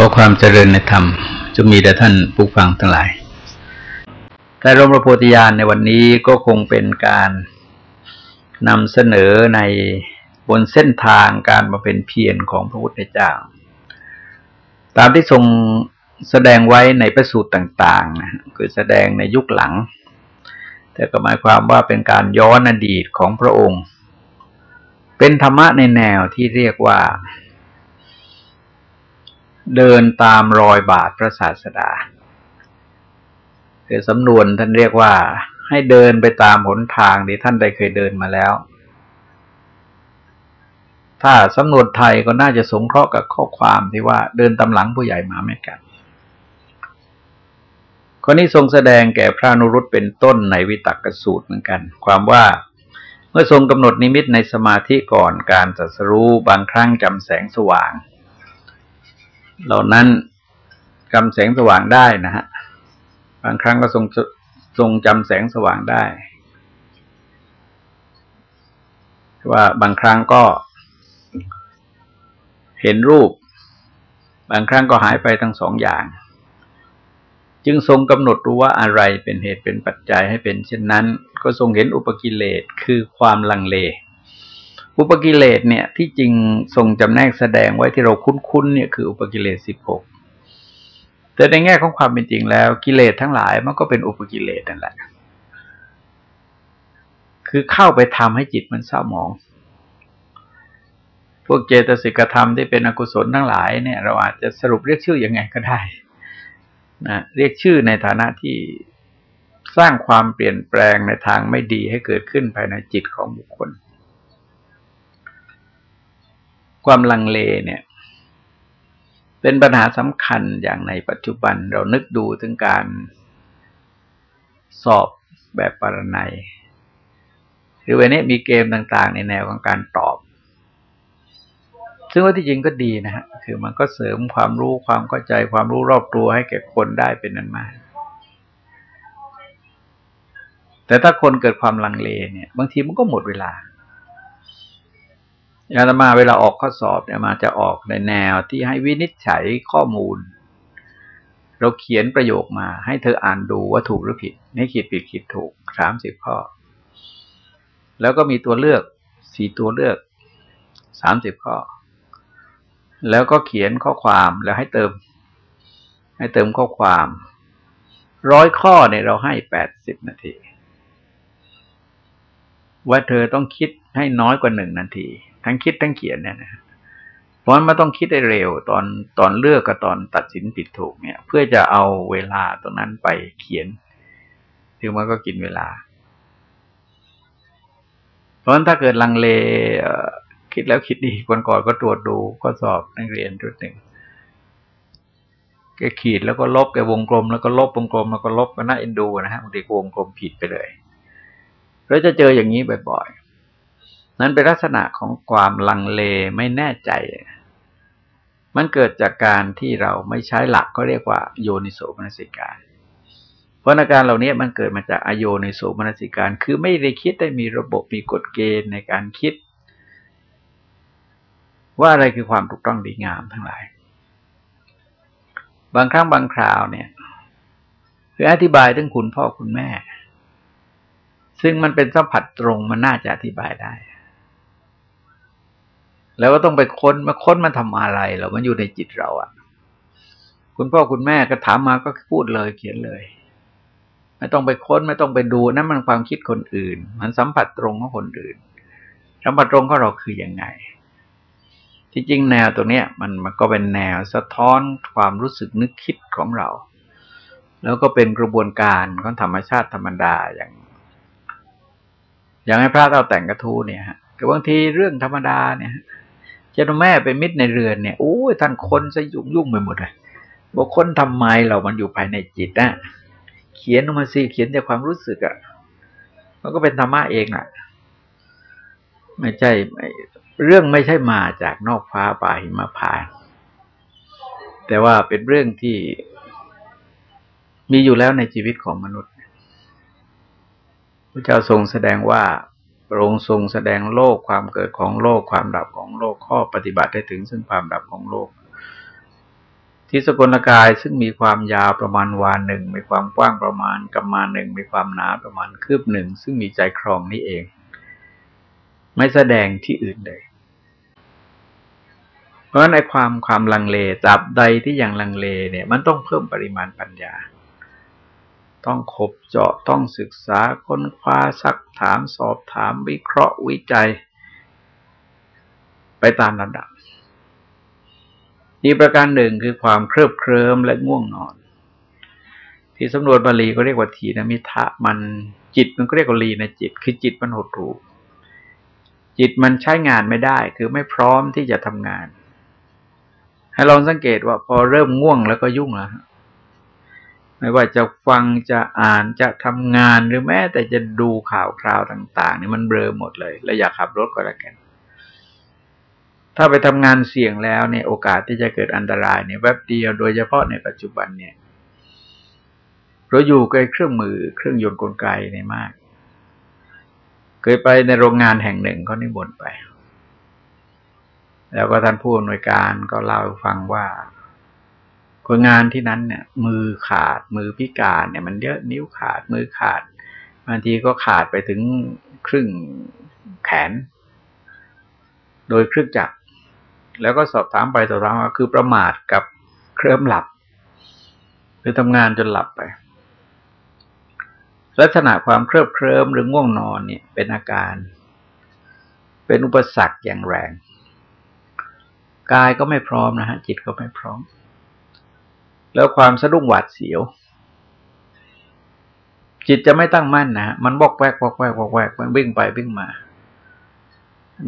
ขอความเจริญในธรรมจะมีแด่ท่านผู้ฟังทั้งหลาย การรมประโพธิญาณในวันนี้ก็คงเป็นการนำเสนอในบนเส้นทางการมาเป็นเพียรของพระพุทธเจ้า ตามที่ทรงแสดงไว้ในประสูตรต่างๆนะคือแสดงในยุคหลัง แต่ก็หมายความว่าเป็นการย้อนอดีตของพระองค์ เป็นธรรมะในแนวที่เรียกว่า เดินตามรอยบาทพระศาสดาคือสำนวนท่านเรียกว่า ให้เดินไปตามหนทางที่ท่านได้เคยเดินมาแล้ว ถ้าสำนวนไทยก็น่าจะสงเคราะห์กับข้อความที่ว่าเดินตามหลังผู้ใหญ่มาไม่กันคนนี้ทรงแสดงแก่พระนุรุตเป็นต้นในวิตักกสูตรเหมือนกัน ความว่าเมื่อทรงกำหนดนิมิตในสมาธิก่อนการจัดสรู้บางครั้งจำแสงสว่าง เหล่านั้นจำแสงสว่างได้นะฮะบางครั้งก็ทรงทรงจำแสงสว่างได้ ว่าบางครั้งก็เห็นรูป บางครั้งก็หายไปทั้งสองอย่าง จึงทรงกำหนดรู้ว่าอะไรเป็นเหตุเป็นปัจจัยให้เป็นเช่นนั้น ก็ทรงเห็นอุปกิเลสคือความลังเล อุปกิเลสเนี่ยที่จริงทรงจำแนกแสดงไว้ที่เราคุ้นๆเนี่ยคืออุปกิเลสสิบหกแต่ในแง่ของความเป็นจริงแล้วกิเลสทั้งหลายมันก็เป็นอุปกิเลสนั่นแหละ คือเข้าไปทำให้จิตมันเศร้าหมอง พวกเจตสิกธรรมที่เป็นอกุศลทั้งหลายเนี่ย เราอาจจะสรุปเรียกชื่ออยังไงก็ได้นะเรียกชื่อในฐานะที่สร้างความเปลี่ยนแปลงในทางไม่ดีให้เกิดขึ้นภายในจิตของบุคคล ความลังเลเนี่ย เป็นปัญหาสำคัญอย่างในปัจจุบันเรานึกดูถึงการสอบแบบปรนัยหรือวันนี้มีเกมต่างๆ ในแนวของการตอบ ซึ่งว่าที่จริงก็ดีนะฮะ คือมันก็เสริมความรู้ความเข้าใจความรู้รอบตัวให้แก่คนได้เป็นนั้นมาก แต่ถ้าคนเกิดความลังเลเนี่ย บางทีมันก็หมดเวลา อาตมาเวลาออกข้อสอบเนี่ยมาจะออกในแนวที่ให้วินิจฉัยข้อมูล เราเขียนประโยคมา ให้เธออ่านดูว่าถูกหรือผิดนี่ขีดผิดขีดถูกสามสิบข้อ แล้วก็มีตัวเลือกสี่ตัวเลือกสามสิบข้อ แล้วก็เขียนข้อความแล้วให้เติม ให้เติมข้อความร้อยข้อเนี่ยเราให้แปดสิบนาที ว่าเธอต้องคิดให้น้อยกว่าหนึ่งนาที ทั้งคิดทั้งเขียนเนี่ยนะเพราะมันต้องคิดได้เร็วตอนตอนเลือกกับตอนตัดสินผิดถูกเนี่ย เพื่อจะเอาเวลาตรงนั้นไปเขียนถึงมันก็กินเวลา เพราะฉะนั้นถ้าเกิดลังเลคิดแล้วคิดดีคนก่อนก็ตรวจดูข้อสอบนักเรียนจุดหนึ่งแกขีดแล้วก็ลบแกวงกลมแล้วก็ลบวงกลมแล้วก็ลบก็น่าเอ็นดูนะฮะบางทีวงกลมผิดไปเลยเราจะเจออย่างนี้บ่อย นั้นเป็นลักษณะของความลังเลไม่แน่ใจ มันเกิดจากการที่เราไม่ใช้หลักก็เรียกว่าโยนิโสมนสิการเพราะอาการเหล่านี้มันเกิดมาจากอโยนิโสมนสิการ คือไม่ได้คิดได้มีระบบมีกฎเกณฑ์ในการคิด ว่าอะไรคือความถูกต้องดีงามทั้งหลาย บางครั้งบางคราวเนี่ยคืออธิบายถึงคุณพ่อคุณแม่ ซึ่งมันเป็นสัมผัสตรงมันน่าจะอธิบายได้ แล้วก็ต้องไปค้นมาค้นมันทำอะไรเรามันอยู่ในจิตเราอะ่ะ คุณพ่อคุณแม่ก็ถามมาก็พูดเลยเขียนเลย ไม่ต้องไปค้นไม่ต้องไปดูนั่นมันความคิดคนอื่น มันสัมผัสตรงของคนอื่น สัมผัสตรงของเราคือยังไง ที่จริงแนวตรงเนี้ย มันมันก็เป็นแนวสะท้อนความรู้สึกนึกคิดของเรา แล้วก็เป็นกระบวนการของธรรมชาติธรรมดาอย่าง อย่างให้พระเราแต่งกระทู้เนี่ยฮะบางทีเรื่องธรรมดาเนี่ย จ้าแม่เป็นมิตรในเรือนเนี่ยโอ้ยท่านคนจะยุ่งยุ่งไปหมดเลยบอกคนทำไมเรามันอยู่ภายในจิตนะเขียนออกมาสิเขียนจากความรู้สึกอะ่ะ มันก็เป็นธรรมะเองอะ ไม่ใช่เรื่องไม่ใช่มาจากนอกฟ้าป่าหิมะพานแต่ว่าเป็นเรื่องที่มีอยู่แล้วในชีวิตของมนุษย์พระเจ้าทรงแสดงว่า พระองค์ทรงแสดงโลกความเกิดของโลกความดับของโลกข้อปฏิบัติได้ถึงซึ่งความดับของโลก ที่สกลกายซึ่งมีความยาวประมาณวานหนึ่งมีความกว้างประมาณกำมาหนึ่งมีความหนาประมาณคืบหนึ่งซึ่งมีใจครองนี้เอง ไม่แสดงที่อื่นเลยเพราะในความความลังเลจับใดที่ยังลังเลเนี่ย มันต้องเพิ่มปริมาณปัญญา ต้องขบเจาะต้องศึกษาค้นคว้าซักถามสอบถามวิเคราะห์วิจัย ไปตามระดับอีกประการหนึ่งคือความเครือบเคลิ้มและง่วงนอน ที่สำนวนบาลีก็เรียกว่าทีนมิทะมันจิตมันก็เรียกว่าลีนะจิต คือจิตมันหดหู่จิตมันใช้งานไม่ได้ คือไม่พร้อมที่จะทำงาน ให้ลองสังเกตว่าพอเริ่มง่วงแล้วก็ยุ่งแล้ว ไม่ว่าจะฟังจะอ่านจะทำงานหรือแม้แต่จะดูข่าวคราวต่าง ๆ นี่มันเบลอหมดเลย แล้วอยากขับรถก็แล้วกัน ถ้าไปทำงานเสี่ยงแล้วเนี่ยโอกาสที่จะเกิดอันตรายเนี่ยแวบเดียวโดยเฉพาะในปัจจุบันเนี่ยเราอยู่ใกล้เครื่องมือเครื่องยนต์กลไกเนี่ยมาก เคยไปในโรงงานแห่งหนึ่งก็นิมนต์ไป แล้วก็ท่านผู้อำนวยการก็เล่าฟังว่า คนงานที่นั้นเนี่ย มือขาดมือพิการเนี่ย มันเยอะนิ้วขาดมือขาดบางทีก็ขาดไปถึงครึ่งแขน โดยเครื่องจักร แล้วก็สอบถามไปสอบถามมาคือประมาทกับเคลิ้มหลับ หรือทำงานจนหลับไป ลักษณะความเคลิบเคลิ้มหรือง่วงนอนเนี่ย เป็นอาการ เป็นอุปสรรคอย่างแรง กายก็ไม่พร้อมนะฮะ จิตก็ไม่พร้อม แล้วความสะดุ้งหวาดเสียว จิตจะไม่ตั้งมั่นนะมันบอกแวกบอกแวกบอกแวกมันวิ่งไปวิ่งมา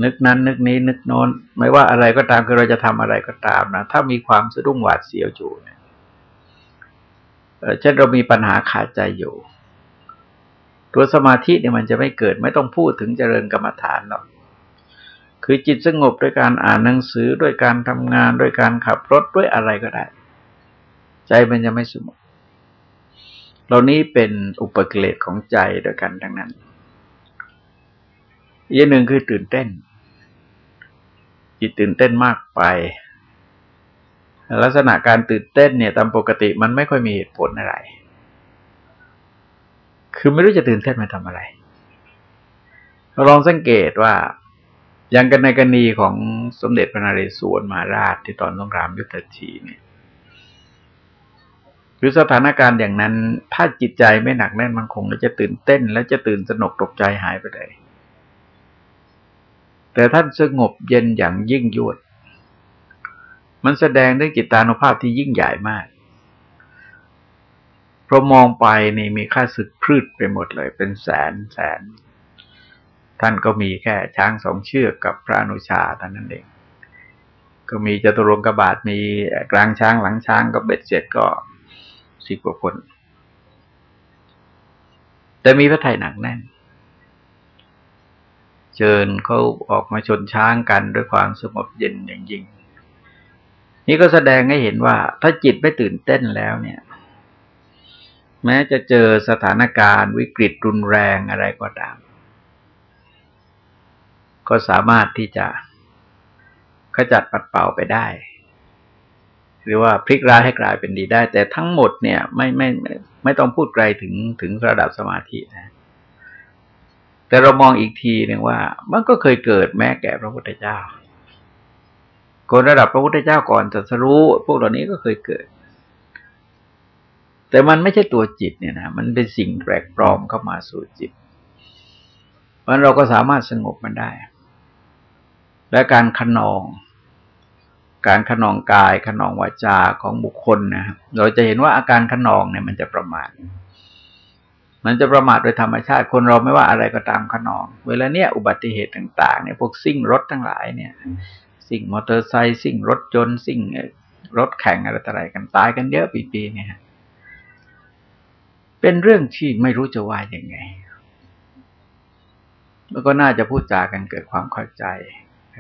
นึกนั้น นึกนี้ นึกโน้น ไม่ว่าอะไรก็ตามคือเราจะทำอะไรก็ตามนะถ้ามีความสะดุ้งหวาดเสียวอยู่เนี่ยเช่นเรามีปัญหาขาดใจอยู่ ตัวสมาธิเนี่ยมันจะไม่เกิด ไม่ต้องพูดถึงเจริญกรรมฐานหรอกคือจิตสงบด้วยการอ่านหนังสือด้วยการทำงานด้วยการขับรถด้วยอะไรก็ได้ ใจมันจะไม่สงบเหล่านี้เป็นอุปกิเลสของใจด้วยกันทั้งนั้นอีกหนึ่งคือตื่นเต้น จิตตื่นเต้นมากไป ลักษณะการตื่นเต้นเนี่ยตามปกติมันไม่ค่อยมีเหตุผลอะไร คือไม่รู้จะตื่นเต้นมาทำอะไรเราลองสังเกตว่า อย่างกันในกรณีของสมเด็จพระนเรศวรมหาราชที่ตอนสงครามยุทธชีเนี่ย หรือสถานการณ์อย่างนั้น ถ้าจิตใจไม่หนักแน่นมันคงจะตื่นเต้น และจะตื่นสนุกตกใจหายไปเลยแต่ท่านสงบเย็นอย่างยิ่งยวด มันแสดงถึงจิตานุภาพที่ยิ่งใหญ่มากเพราะมองไปนี่มีค่าศึกพืชไปหมดเลย เป็นแสนแสน ท่านก็มีแค่ช้างสองเชือกกับพระอนุชาท่านนั้นเอง ก็มีจตุรงกบาทมีกลางช้างหลังช้างก็เบ็ดเสร็จก็ สิบกว่าคน แต่มีพระไทยหนักแน่น เชิญเขาออกมาชนช้างกันด้วยความสงบเย็นอย่างยิ่ง นี่ก็แสดงให้เห็นว่า ถ้าจิตไม่ตื่นเต้นแล้วเนี่ย แม้จะเจอสถานการณ์วิกฤตรุนแรงอะไรก็ตาม ก็สามารถที่จะขจัดปัดเป่าไปได้ หรือว่าพลิกร้ายให้กลายเป็นดีได้ แต่ทั้งหมดเนี่ยไม่ไม่ไม่ต้องพูดไกลถึงถึงระดับสมาธินะ แต่เรามองอีกทีหนึ่งว่า มันก็เคยเกิดแม้แก่พระพุทธเจ้า คนระดับพระพุทธเจ้าก่อนจะสรู้ พวกเหล่านี้ก็เคยเกิด แต่มันไม่ใช่ตัวจิตเนี่ยนะมันเป็นสิ่งแปลกปลอมเข้ามาสู่จิตเพราะเราก็สามารถสงบมันได้ และการขนอง การขนองกายขนองวาจาของบุคคลนะครับเราจะเห็นว่าอาการขนองเนี่ยมันจะประมาทมันจะประมาทโดยธรรมชาติคนเราไม่ว่าอะไรก็ตามขนอง เวลาเนี้ยอุบัติเหตุต่างๆเนี่ยพวกซิ่งรถทั้งหลายเนี่ยสิ่งมอเตอร์ไซค์สิ่งรถยนต์สิ่งรถแข่งอะไรต่ออะไรกันตายกันเยอะปีๆเนี่ยเป็นเรื่องที่ไม่รู้จะว่าอย่างไงแล้วก็น่าจะพูดจากันเกิดความเข้าใจ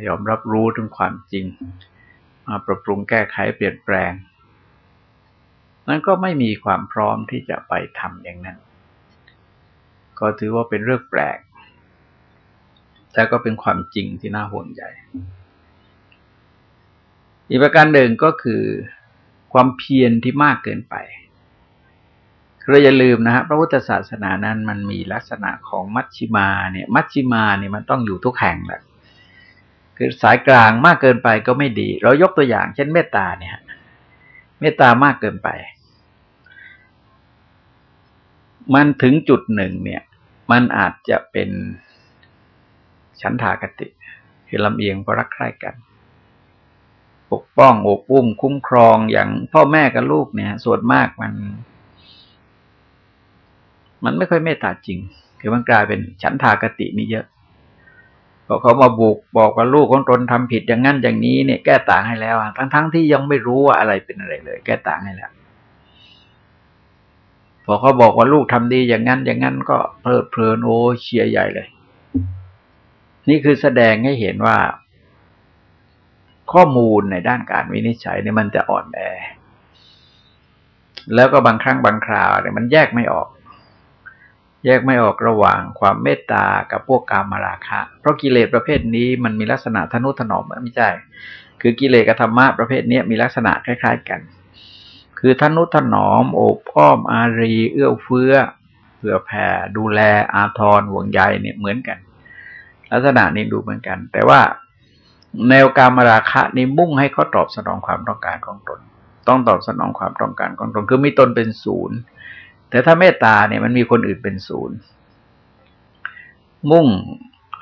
ยอมรับรู้ถึงความจริง ปรับปรุงแก้ไขเปลี่ยนแปลง นั้นก็ไม่มีความพร้อมที่จะไปทำอย่างนั้น ก็ถือว่าเป็นเรื่องแปลก แต่ก็เป็นความจริงที่น่าห่วงใยอีกประการหนึ่งก็คือความเพียรที่มากเกินไปเราอย่าลืมนะฮะพระพุทธศาสนานั้นมันมีลักษณะของมัชชิมาเนี่ย มัชชิมาเนี่ยมันต้องอยู่ทุกแห่งแหละ คือสายกลางมากเกินไปก็ไม่ดี เรายกตัวอย่าง เช่นเมตตาเนี่ยเมตตามากเกินไป มันถึงจุดหนึ่งเนี่ย มันอาจจะเป็นฉันทากติ คือลำเอียงเพราะรักใคร่กัน ปกป้องอบอุ้มคุ้มครองอย่างพ่อแม่กับลูกเนี่ย ส่วนมากมัน มันไม่ค่อยเมตตาจริง คือมันกลายเป็นฉันทากตินี่เยอะ พอเขามาบุกบอกว่าลูกของตนทำผิดอย่างนั้นอย่างนี้เนี่ยแก้ต่างให้แล้ว ทั้งๆทที่ยังไม่รู้ว่าอะไรเป็นอะไรเลย แก้ต่างให้แล้วพอเขาบอกว่าลูกทำดีอย่างนั้น อย่างนั้นก็เพลิดเพลินโอ้เชียร์ใหญ่เลย นี่คือแสดงให้เห็นว่า ข้อมูลในด้านการวินิจฉัยเนี่ยมันจะอ่อนแอแล้วก็บางครั้งบางคราวเนี่ยมันแยกไม่ออก แยกไม่ออกระหว่างความเมตตากับพวกกามราคะ เพราะกิเลสประเภทนี้มันมีลักษณะทนุถนอมไม่ใช่ คือกิเลสกับธรรมะประเภทนี้มีลักษณะคล้าย ๆ กัน คือทนุถนอมโอบอ้อมอารี เอื้อเฟื้อเผื่อแผ่ดูแลอาทรห่วงใยเนี่ยเหมือนกัน ลักษณะนี้ดูเหมือนกัน แต่ว่าแนวการมราคะนี้มุ่งให้เขาตอบสนองความต้องการของตน ต้องตอบสนองความต้องการของตนคือมีตนเป็นศูนย์ แต่ถ้าเมตตาเนี่ยมันมีคนอื่นเป็นศูนย์ มุ่ง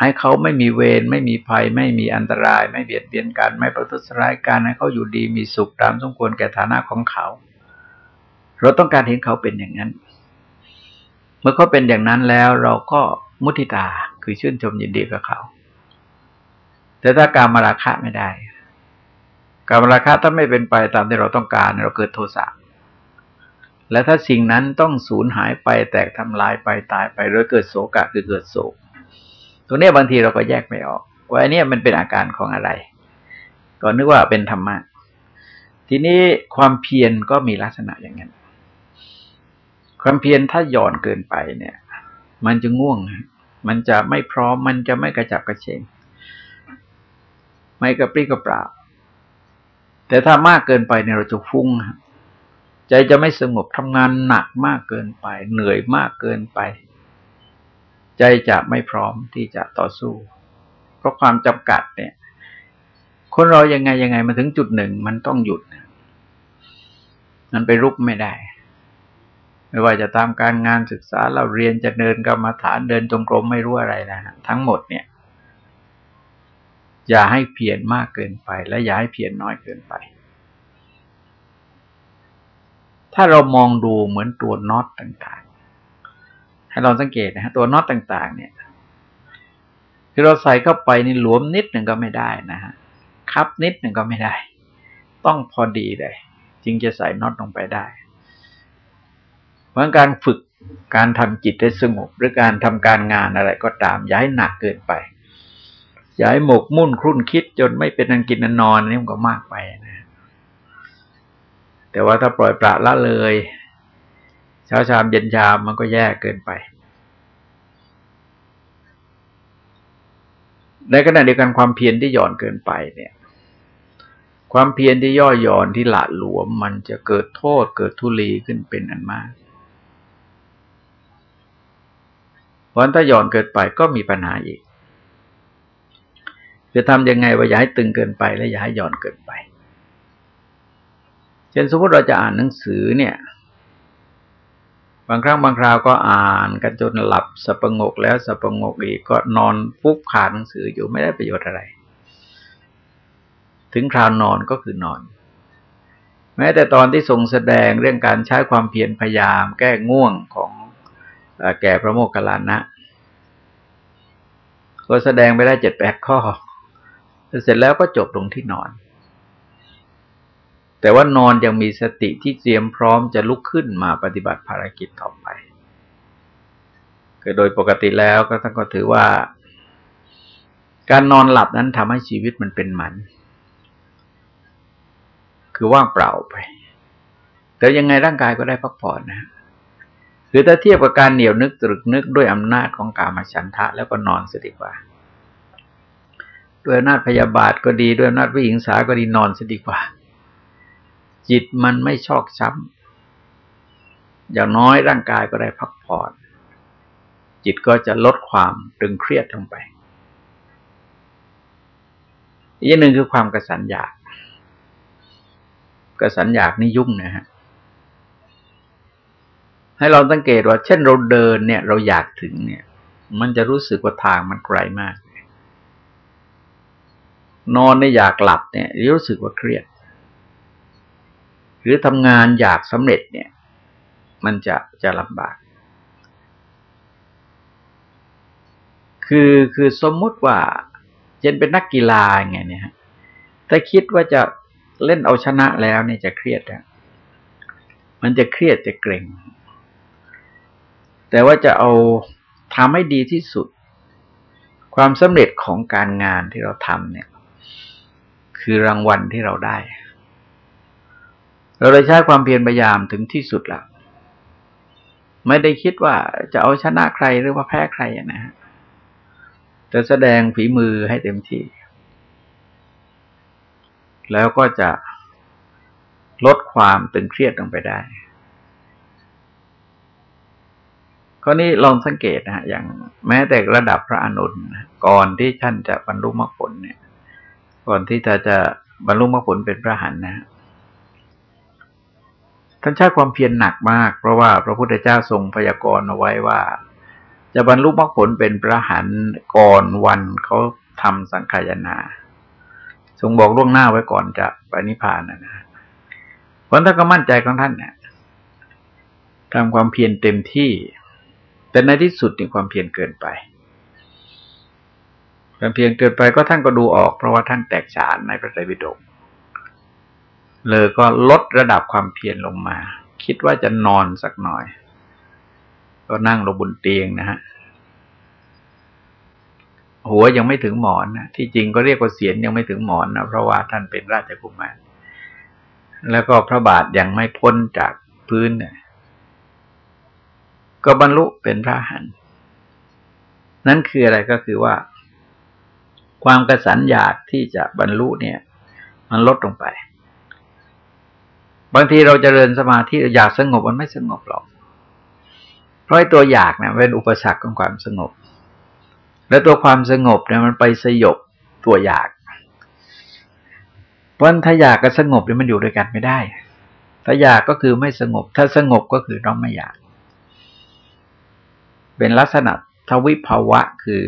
ให้เขาไม่มีเวรไม่มีภัย ไม่มีอันตราย ไม่เบียดเบียนกันไม่ประทุษร้ายกันให้เขาอยู่ดีมีสุขตามสมควรแก่ฐานะของเขา เราต้องการเห็นเขาเป็นอย่างนั้น เมื่อเขาเป็นอย่างนั้นแล้วเราก็มุทิตาคือชื่นชมยินดีกับเขา แต่ถ้าการมาราคะไม่ได้ การมาราคะถ้าไม่เป็นไปตามที่เราต้องการ เราเกิดโทสะ และถ้าสิ่งนั้นต้องสูญหายไปแตกทำลายไปตายไปหรือเกิดโศกะคือเกิดโศกตรงนี้บางทีเราก็แยกไม่ออก ว่าอันนี้มันเป็นอาการของอะไร ก็นึกว่าเป็นธรรมะ ทีนี้ความเพียรก็มีลักษณะอย่างนั้น ความเพียรถ้าหย่อนเกินไปเนี่ย มันจะง่วง มันจะไม่พร้อม มันจะไม่กระจับกระเฉง ไม่กระปรี้กระเปร่าแต่ถ้ามากเกินไปเนี่ยเราจะฟุ้ง ใจจะไม่สงบทำงานหนักมากเกินไป เหนื่อยมากเกินไป ใจจะไม่พร้อมที่จะต่อสู้ เพราะความจำกัดเนี่ย คนเรายังไงยังไงมาถึงจุดหนึ่งมันต้องหยุด มันไปรุกไม่ได้ ไม่ว่าจะตามการงานศึกษาเราเรียนจะเดินกรรมฐานเดินจงกรมไม่รู้อะไรนะฮะทั้งหมดเนี่ย อย่าให้เพียรมากเกินไป และอย่าให้เพียรน้อยเกินไป ถ้าเรามองดูเหมือนตัวน็อตต่างๆ ให้เราสังเกตนะฮะตัวน็อตต่างๆ เนี่ยคือเราใส่เข้าไปนี่หลวมนิดหนึ่งก็ไม่ได้นะฮะคับนิดหนึ่งก็ไม่ได้ ต้องพอดีเลยจึงจะใส่น็อตลงไปได้ราะการฝึกการทำจิตให้สงบหรือการทำการงานอะไรก็ตาม อย่าให้หนักเกินไป อย่าให้หมกมุ่นครุ่นคิดจนไม่เป็นอันกินอันนอนนี่มันก็มากไปนะ แต่ว่าถ้าปล่อยปละละเลย เช้าชามเย็นชามมันก็แย่เกินไป ในขณะเดียวกันความเพียรที่หย่อนเกินไปเนี่ย ความเพียรที่ย่อหย่อนที่หละหลวม มันจะเกิดโทษเกิดทุลีขึ้นเป็นอันมากราะถ้าหย่อนเกินไปก็มีปัญหาอีกจะทำยังไงว่าอย่าให้ตึงเกินไปและอย่าให้หย่อนเกินไป เช่นสมมติเราจะอ่านหนังสือเนี่ย บางครั้งบางคราวก็อ่านกันจนหลับสปงกแล้วสปงกอีกก็นอนฟุบขาดหนังสืออยู่ไม่ได้ประโยชน์อะไร ถึงคราวนอนก็คือนอน แม้แต่ตอนที่ทรงแสดงเรื่องการใช้ความเพียรพยายาม แก้ง่วงของแก่พระโมคคัลลานะก็แสดงไปได้เจ็ดแปดข้อ เสร็จแล้วก็จบลงที่นอน แต่ว่านอนยังมีสติที่เตรียมพร้อมจะลุกขึ้นมาปฏิบัติภารกิจต่อไปคือโดยปกติแล้วก็ท่านก็ถือว่า การนอนหลับนั้นทำให้ชีวิตมันเป็นหมัน คือว่างเปล่าไป แต่ยังไงร่างกายก็ได้พักผ่อนนะคือถ้าเทียบกับการเหนียวนึกตรึกนึกด้วยอำนาจของกามาฉันทะ แล้วก็นอนสดีกว่า ด้วยอำนาจพยาบาทก็ดีด้วยอำนาจวิหิงสาก็ดีนอนสดีกว่า จิตมันไม่ชอกช้ำอย่างน้อยร่างกายก็ได้พักผ่อน จิตก็จะลดความตึงเครียดลงไป อีกอย่างหนึ่งคือความกระสันอยากกระสันอยากนี่ยุ่งนะฮะให้เราสังเกตว่า เช่นเราเดินเนี่ย เราอยากถึงเนี่ย มันจะรู้สึกว่าทางมันไกลมาก นอนในอยากหลับเนี่ยรู้สึกว่าเครียด รือทำงานอยากสำเร็จเนี่ย มันจะจะลำบาก คือคือสมมุติว่าเช่นเป็นนักกีฬาไงเนี่ยถ้าคิดว่าจะเล่นเอาชนะแล้วเนี่ยจะเครียดอะมันจะเครียดจะเกรงแต่ว่าจะเอาทำให้ดีที่สุด ความสำเร็จของการงานที่เราทำเนี่ย คือรางวัลที่เราได้ เราเลยใช้ความเพียรพยายามถึงที่สุดแล้วไม่ได้คิดว่าจะเอาชนะใครหรือว่าแพ้ใครนะฮะจะแสดงฝีมือให้เต็มที่ แล้วก็จะลดความตึงเครียดลงไปได้ข้อนี้ลองสังเกตนะฮะอย่างแม้แต่ระดับพระอนุนก่อนที่ท่านจะบรรลุมรรคผลเนี่ย ก่อนที่จะจะบรรลุมรรคผลเป็นพระหันนะ ท่านใช้ความเพียรหนักมาก เพราะว่าพระพุทธเจ้าทรงพยากรณ์เอาไว้ว่า จะบรรลุมรรคผลเป็นพระหันก่อนวันเขาทำสังขายนา ทรงบอกล่วงหน้าไว้ก่อนจะไปนิพพานนะนะเพราะท่านก็มั่นใจของท่านเนี่ยทำความเพียรเต็มที่ แต่ในที่สุดนี่ความเพียรเกินไป ความเพียรเกินไปก็ท่านก็ดูออก เพราะว่าท่านแตกฉานในพระไตรปิฎก เลยก็ลดระดับความเพียรลงมา คิดว่าจะนอนสักหน่อย ก็นั่งลงบนเตียงนะฮะหัวยังไม่ถึงหมอนนะที่จริงก็เรียกว่าเสียนยังไม่ถึงหมอนนะเพราะว่าท่านเป็นราชกุมารแล้วก็พระบาทยังไม่พ้นจากพื้นเนี่ยก็บรรลุเป็นพระหันนั่นคืออะไรก็คือว่า ความกระสันอยากที่จะบรรลุเนี่ย มันลดลงไป บางทีเราจเจริญสมาธิอยากสงบมันไม่สงบหรอก เพราะตัวอยากเนี่ยเป็นอุปสรรคของความสงบ และตัวความสงบเนี่ยมันไปสยบตัวอยาก เพราะถ้าอยากกับสงบเนี่ยมันอยู่ด้วยกันไม่ได้ ถ้าอยากก็คือไม่สงบ ถ้าสงบก็คือต้องไม่อยาก เป็นลักษณะทวิภาวะคือ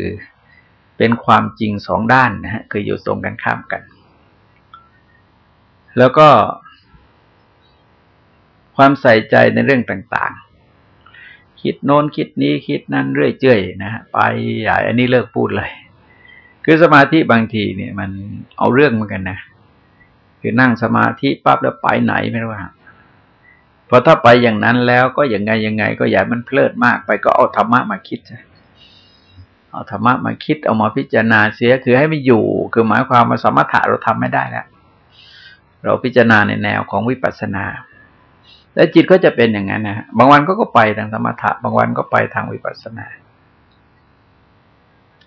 เป็นความจริงสองด้านนะฮะคืออยู่ตรงกันข้ามกัน แล้วก็ ความใส่ใจในเรื่องต่างๆ คิดโน้นคิดนี้คิดนั้นเรื่อยเจื่อยนะฮะไปใหญ่อันนี้เลิกพูดเลย คือสมาธิบางทีเนี่ย มันเอาเรื่องเหมือนกันนะคือนั่งสมาธิปั๊บแล้วไปไหนไม่รู้ว่าพอถ้าไปอย่างนั้นแล้วก็อยังไงยังไง ก็อย่ามันเพลิดมากไปก็เอาธรรมะมาคิดเอาธรรมะมาคิดเอามาพิจารณาเสียคือให้มันอยู่ คือหมายความว่าสมถะเราทำไม่ได้แล้วเราพิจารณาในแนวของวิปัสสนา แล้วจิตก็จะเป็นอย่างนั้นนะบางวันก็ก็ไปทางสมถะ บางวันก็ไปทางวิปัสสนา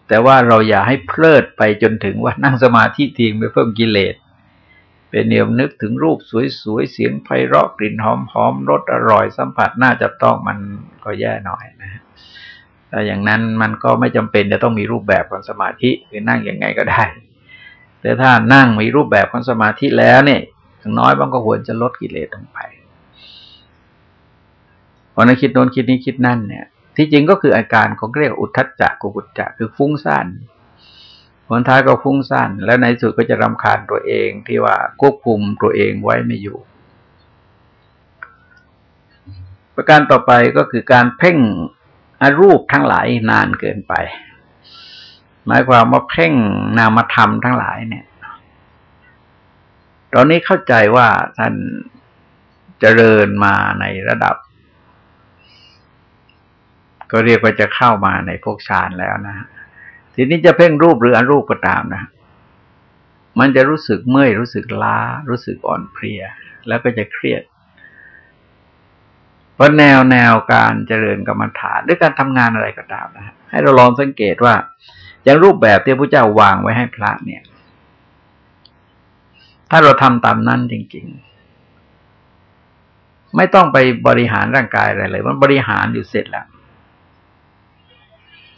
แต่ว่าเราอย่าให้เพลิดไปจนถึงว่านั่งสมาธิทิ้งไปเพิ่มกิเลส เป็นเนียมนึกถึงรูปสวยๆ เสียงไพเราะกลิ่นหอมๆรสอร่อยสัมผัสน่าจะต้องมันก็แย่หน่อยนะแต่อย่างนั้นมันก็ไม่จำเป็นจะต้องมีรูปแบบของสมาธิคือนั่งยังไงก็ได้ แต่ถ้านั่งมีรูปแบบของสมาธิแล้วเนี่ยอย่างน้อยบางก็ควรจะลดกิเลสลงไป พอในคิดโน้นคิดนี้คิดนั่นเนี่ย ที่จริงก็คืออาการของเรียกอุทธัจจะกุกุจจะคือฟุ้งซ่านผลท้ายก็ฟุ้งซ่านแล้วในสุดก็จะรำคาญตัวเองที่ว่าควบคุมตัวเองไว้ไม่อยู่ ประการต่อไปก็คือการเพ่งอรูปทั้งหลายนานเกินไป หมายความว่าเพ่งนามธรรมทั้งหลายเนี่ย ตอนนี้เข้าใจว่าท่านเจริญมาในระดับ ก็เรียกว่าจะเข้ามาในพวกฌานแล้วนะทีนี้จะเพ่งรูปหรืออรูปก็ตามนะ มันจะรู้สึกเมื่อยรู้สึกล้า รู้สึกอ่อนเพลีย แล้วก็จะเครียดเพราะแนวแนวการเจริญกรรมฐานด้วยการทำงานอะไรก็ตามนะให้เราลองสังเกตว่า อย่างรูปแบบที่พระเจ้าวางไว้ให้พระเนี่ย ถ้าเราทำตามนั้นจริง ๆ ไม่ต้องไปบริหารร่างกายอะไรเลย มันบริหารอยู่เสร็จแล้ว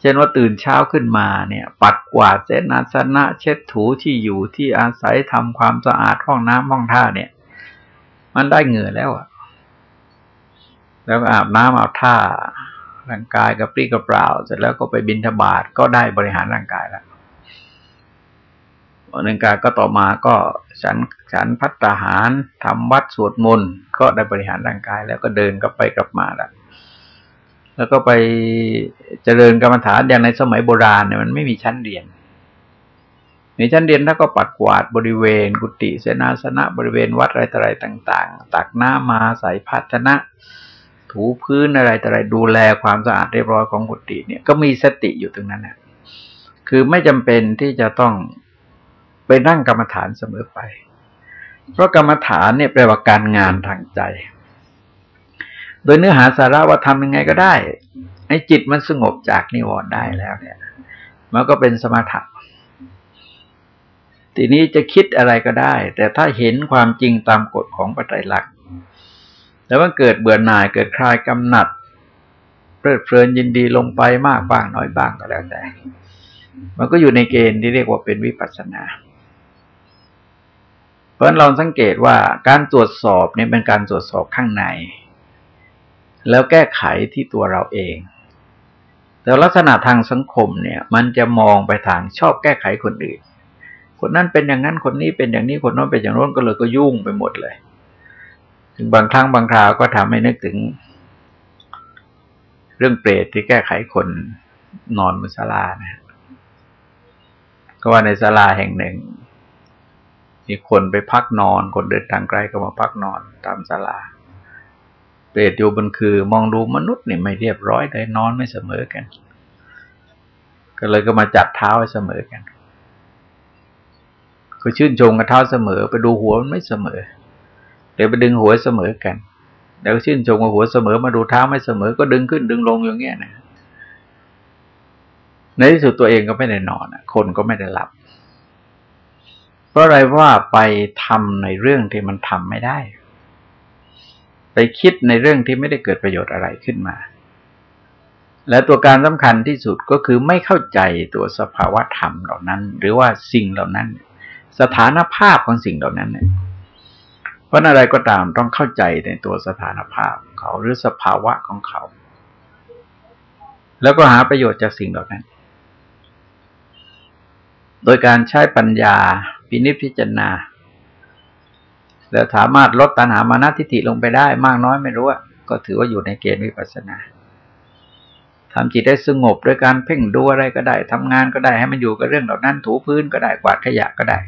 ช่นว่าตื่นเช้าขึ้นมาเนี่ย ปัดกวาดเสนาสนะ เช็ดถูที่อยู่ที่อาศัยทำความสะอาดห้องน้ำห้องท่าเนี่ย มันได้เหงื่อแล้วอะแล้วก็อาบน้ำอาบท่าร่างกายกับปรี้กระเปล่า เสร็จแล้วก็ไปบินทบาทก็ได้บริหารร่างกายแล้วหนึ่งการก็ต่อมาก็ฉันฉันพัฒหารทำวัดสวดมนต์ก็ได้บริหารร่างกาย แล้วก็เดินกลับไปกลับมาแล้ว แล้วก็ไปเจริญกรรมฐานอย่างในสมัยโบราณเนี่ยมันไม่มีชั้นเรียน ในชั้นเรียนถ้าก็ปัดกวาดบริเวณ กุฏิเสนาสนะบริเวณวัดอะไรต่ออะไรต่าง ๆ ตักน้ำมาใส่ภาชนะ ถูพื้นอะไรต่ออะไรดูแลความสะอาดเรียบร้อยของกุฏิเนี่ยก็มีสติอยู่ตรงนั้นนะคือไม่จำเป็นที่จะต้องไปนั่งกรรมฐานเสมอไป เพราะกรรมฐานเนี่ยแปลว่าการงานทางใจ โดยเนื้อหาสาระว่าทำยังไงก็ได้ให้จิตมันสงบจากนิวรณ์ได้แล้วเนี่ย มันก็เป็นสมถะทีนี้จะคิดอะไรก็ได้ แต่ถ้าเห็นความจริงตามกฎของปัจจัยหลัก แล้วมันเกิดเบื่อหน่ายเกิดคลายกำหนัดเพลิดเพลินยินดีลงไปมากบ้างน้อยบ้างก็แล้วแต่ มันก็อยู่ในเกณฑ์ที่เรียกว่าเป็นวิปัสสนา เพราะเราสังเกตว่าการตรวจสอบเนี่ยเป็นการตรวจสอบข้างใน แล้วแก้ไขที่ตัวเราเอง แต่ลักษณะทางสังคมเนี่ย มันจะมองไปทางชอบแก้ไขคนอื่น คนนั้นเป็นอย่างนั้นคนนี้เป็นอย่างนี้คนโน้นเป็นอย่างโน้นก็เลยก็ยุ่งไปหมดเลย ถึงบางครั้งบางคราวก็ทำให้นึกถึง เรื่องเปรตที่แก้ไขคนนอนบนศาลานะก็ว่าในศาลาแห่งหนึ่งมีคนไปพักนอน คนเดินทางไกลก็มาพักนอนตามศาลา เปรตอยู่บนคือ มองดูมนุษย์เนี่ยไม่เรียบร้อยเลยนอนไม่เสมอกัน ก็เลยก็มาจัดเท้าให้เสมอกัน ก็ชื่นชมกับเท้าเสมอ ไปดูหัวมันไม่เสมอ เดี๋ยวไปดึงหัวเสมอกันแล้วชื่นชมกับหัวเสมอมาดูเท้าไม่เสมอ ก็ดึงขึ้นดึงลงอย่างเงี้ยนะในที่สุดตัวเองก็ไม่ได้นอนคนก็ไม่ได้หลับ เพราะอะไรว่าไปทำในเรื่องที่มันทำไม่ได้ ไปคิดในเรื่องที่ไม่ได้เกิดประโยชน์อะไรขึ้นมา และตัวการสำคัญที่สุดก็คือไม่เข้าใจตัวสภาวะธรรมเหล่านั้น หรือว่าสิ่งเหล่านั้น สถานภาพของสิ่งเหล่านั้นเนี่ยเพราะอะไรก็ตามต้องเข้าใจในตัวสถานภาพเขาหรือสภาวะของเขา แล้วก็หาประโยชน์จากสิ่งเหล่านั้น โดยการใช้ปัญญา พินิจพิจารณา แล้วสามารถลดตัณหามานะทิฏฐิลงไปได้ มากน้อยไม่รู้ก็ถือว่าอยู่ในเกณฑ์วิปัสสนาทำจิตได้สงบด้วยการเพ่งดูอะไรก็ได้ทำงานก็ได้ให้มันอยู่กับเรื่องเหล่านั้นถูพื้นก็ได้กวาดขยะก็ได้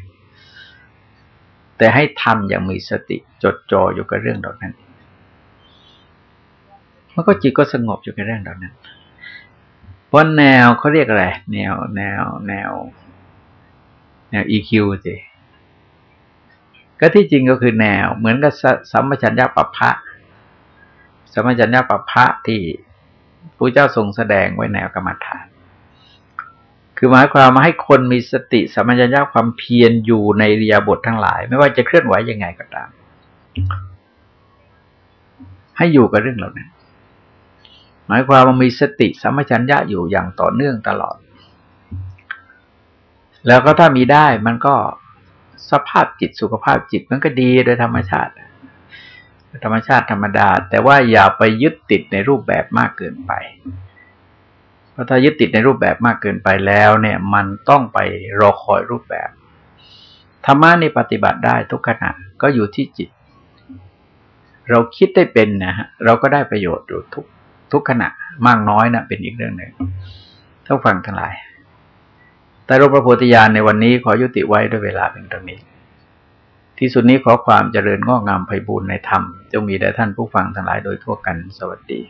แต่ให้ทำอย่างมีสติจดจ่ออยู่กับเรื่องเหล่านั้นมันก็จิตก็สงบอยู่กับเรื่องเหล่านั้นเพราะแนวเขาเรียกอะไรแนวแนวแนวแนว EQ สิ ก็ที่จริงก็คือแนว เหมือนกับสัมมชัญญาปภะสัมมชัญญาปภะที่พระเจ้าทรงแสดงไว้แนวกรรมฐาน คือหมายความมาให้คนมีสติสัมมชัญญาความเพียรอยู่ในเรียบททั้งหลาย ไม่ว่าจะเคลื่อนไหวยังไงก็ตาม ให้อยู่กับเรื่องเหล่านั้นหมายความว่ามีสติสัมมชัญญะอยู่อย่างต่อเนื่องตลอด แล้วก็ถ้ามีได้มันก็ สภาพจิตสุขภาพจิตมันก็ดีโดยธรรมชาติ ธรรมชาติธรรมดา แต่ว่าอย่าไปยึดติดในรูปแบบมากเกินไป เพราะถ้ายึดติดในรูปแบบมากเกินไปแล้วเนี่ย มันต้องไปรอคอยรูปแบบธรรมะนี่ปฏิบัติได้ทุกขณะก็อยู่ที่จิต เราคิดได้เป็นนะฮะเราก็ได้ประโยชน์อยู่ทุกทุกขณะมากน้อยนะเป็นอีกเรื่องหนึ่งท่านฟังทั้งหลาย แต่รูปพระโพธิญาณในวันนี้ขอยุติไว้ด้วยเวลาเป็นตรงนี้ ที่สุดนี้ขอความเจริญงอกงามไพบูรณ์ในธรรม จงมีแด่ท่านผู้ฟังทั้งหลายโดยทั่วกันสวัสดี